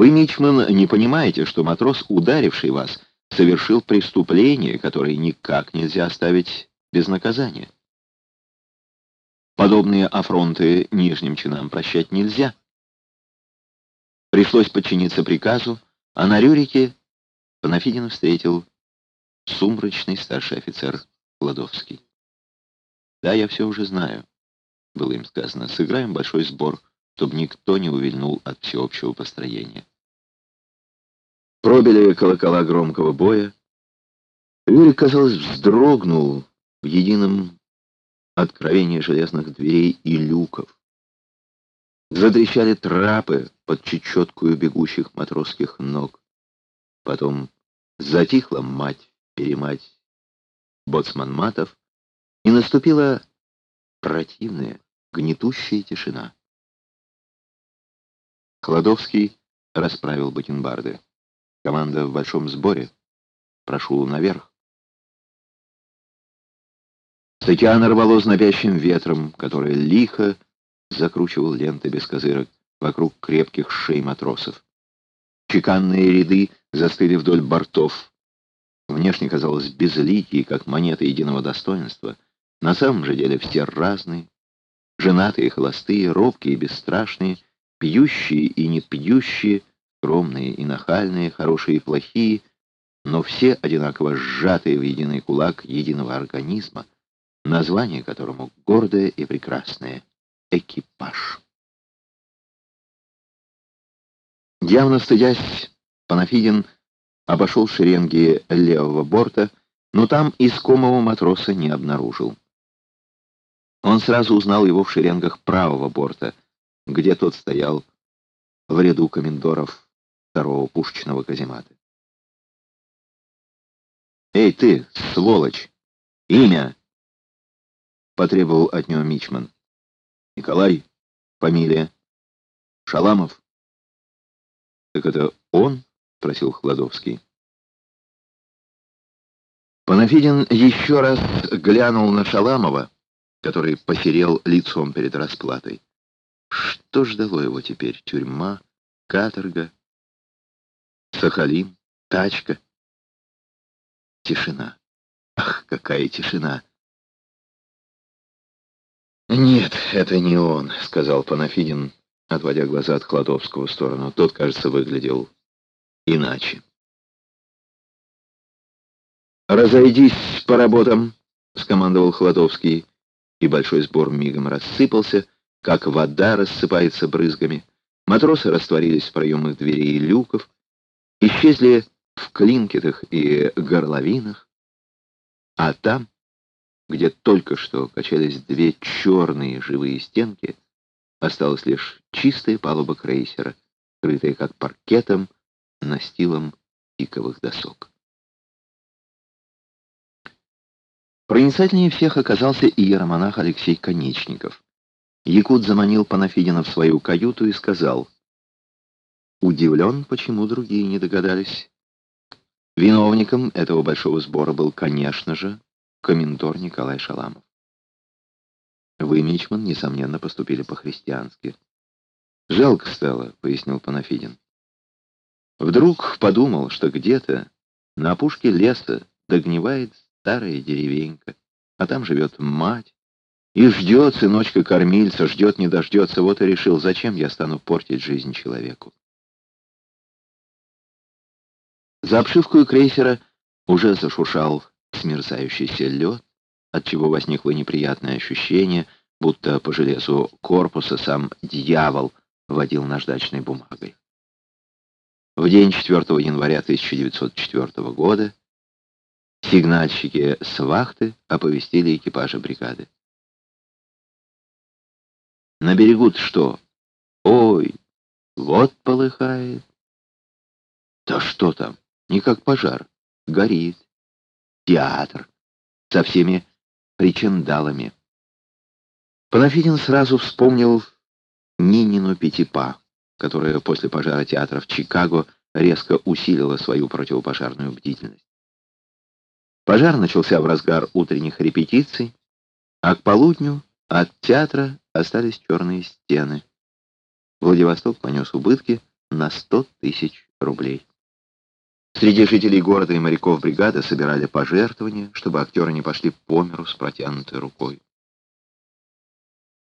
Вы, Мичман, не понимаете, что матрос, ударивший вас, совершил преступление, которое никак нельзя оставить без наказания. Подобные афронты нижним чинам прощать нельзя. Пришлось подчиниться приказу, а на Рюрике Панафидин встретил сумрачный старший офицер Кладовский. «Да, я все уже знаю», — было им сказано. «Сыграем большой сбор, чтобы никто не увильнул от всеобщего построения». Пробили колокола громкого боя. Юрий, казалось, вздрогнул в едином откровении железных дверей и люков. Затрещали трапы под чечеткую бегущих матросских ног. Потом затихла мать-перемать боцман Матов, и наступила противная, гнетущая тишина. Кладовский расправил бакенбарды. Команда в большом сборе. Прошу наверх. Океана рвало знобящим ветром, который лихо закручивал ленты без козырок вокруг крепких шей матросов. Чеканные ряды застыли вдоль бортов. Внешне казалось безликие, как монеты единого достоинства. На самом же деле все разные. Женатые холостые, робкие бесстрашные, пьющие и не пьющие, скромные и нахальные, хорошие и плохие, но все одинаково сжатые в единый кулак единого организма, название которому гордое и прекрасное — экипаж. Явно стыдясь, Панафидин обошел шеренги левого борта, но там искомого матроса не обнаружил. Он сразу узнал его в шеренгах правого борта, где тот стоял в ряду комендоров второго пушечного каземата. «Эй, ты, сволочь! Имя!» — потребовал от него Мичман. «Николай, фамилия. Шаламов?» «Так это он?» — спросил Хладовский. Панафидин еще раз глянул на Шаламова, который посерел лицом перед расплатой. Что ждало его теперь? Тюрьма? Каторга? Сахалин? Тачка? Тишина. Ах, какая тишина! «Нет, это не он», — сказал Панафидин, отводя глаза от Кладовского в сторону. Тот, кажется, выглядел иначе. «Разойдись по работам», — скомандовал Хладовский, и большой сбор мигом рассыпался, как вода рассыпается брызгами. Матросы растворились в проемах дверей и люков, исчезли в клинкетах и горловинах, а там, где только что качались две черные живые стенки, осталась лишь чистая палуба крейсера, крытая как паркетом, настилом пиковых досок. Проницательнее всех оказался и иеромонах Алексей Конечников. Якут заманил Панафидина в свою каюту и сказал, «Удивлен, почему другие не догадались. Виновником этого большого сбора был, конечно же, комендор Николай Шаламов. Вы, Мичман, несомненно, поступили по-христиански. Жалко стало, — пояснил Панафидин. Вдруг подумал, что где-то на опушке леса догнивает старая деревенька, а там живет мать, и ждет сыночка-кормильца, ждет не дождется, вот и решил, зачем я стану портить жизнь человеку. За обшивку крейсера уже зашуршал смерзающийся лед, отчего возникло неприятное ощущение, будто по железу корпуса сам дьявол водил наждачной бумагой. В день 4 января 1904 года Сигнальщики с вахты оповестили экипажи бригады. На берегу что? Ой, вот полыхает. Да что там? Не как пожар. Горит. Театр. Со всеми причиндалами. Панафидин сразу вспомнил Нинину Пятипа, которая после пожара театра в Чикаго резко усилила свою противопожарную бдительность. Пожар начался в разгар утренних репетиций, а к полудню от театра остались черные стены. Владивосток понес убытки на 100 тысяч рублей. Среди жителей города и моряков бригады собирали пожертвования, чтобы актеры не пошли по миру с протянутой рукой.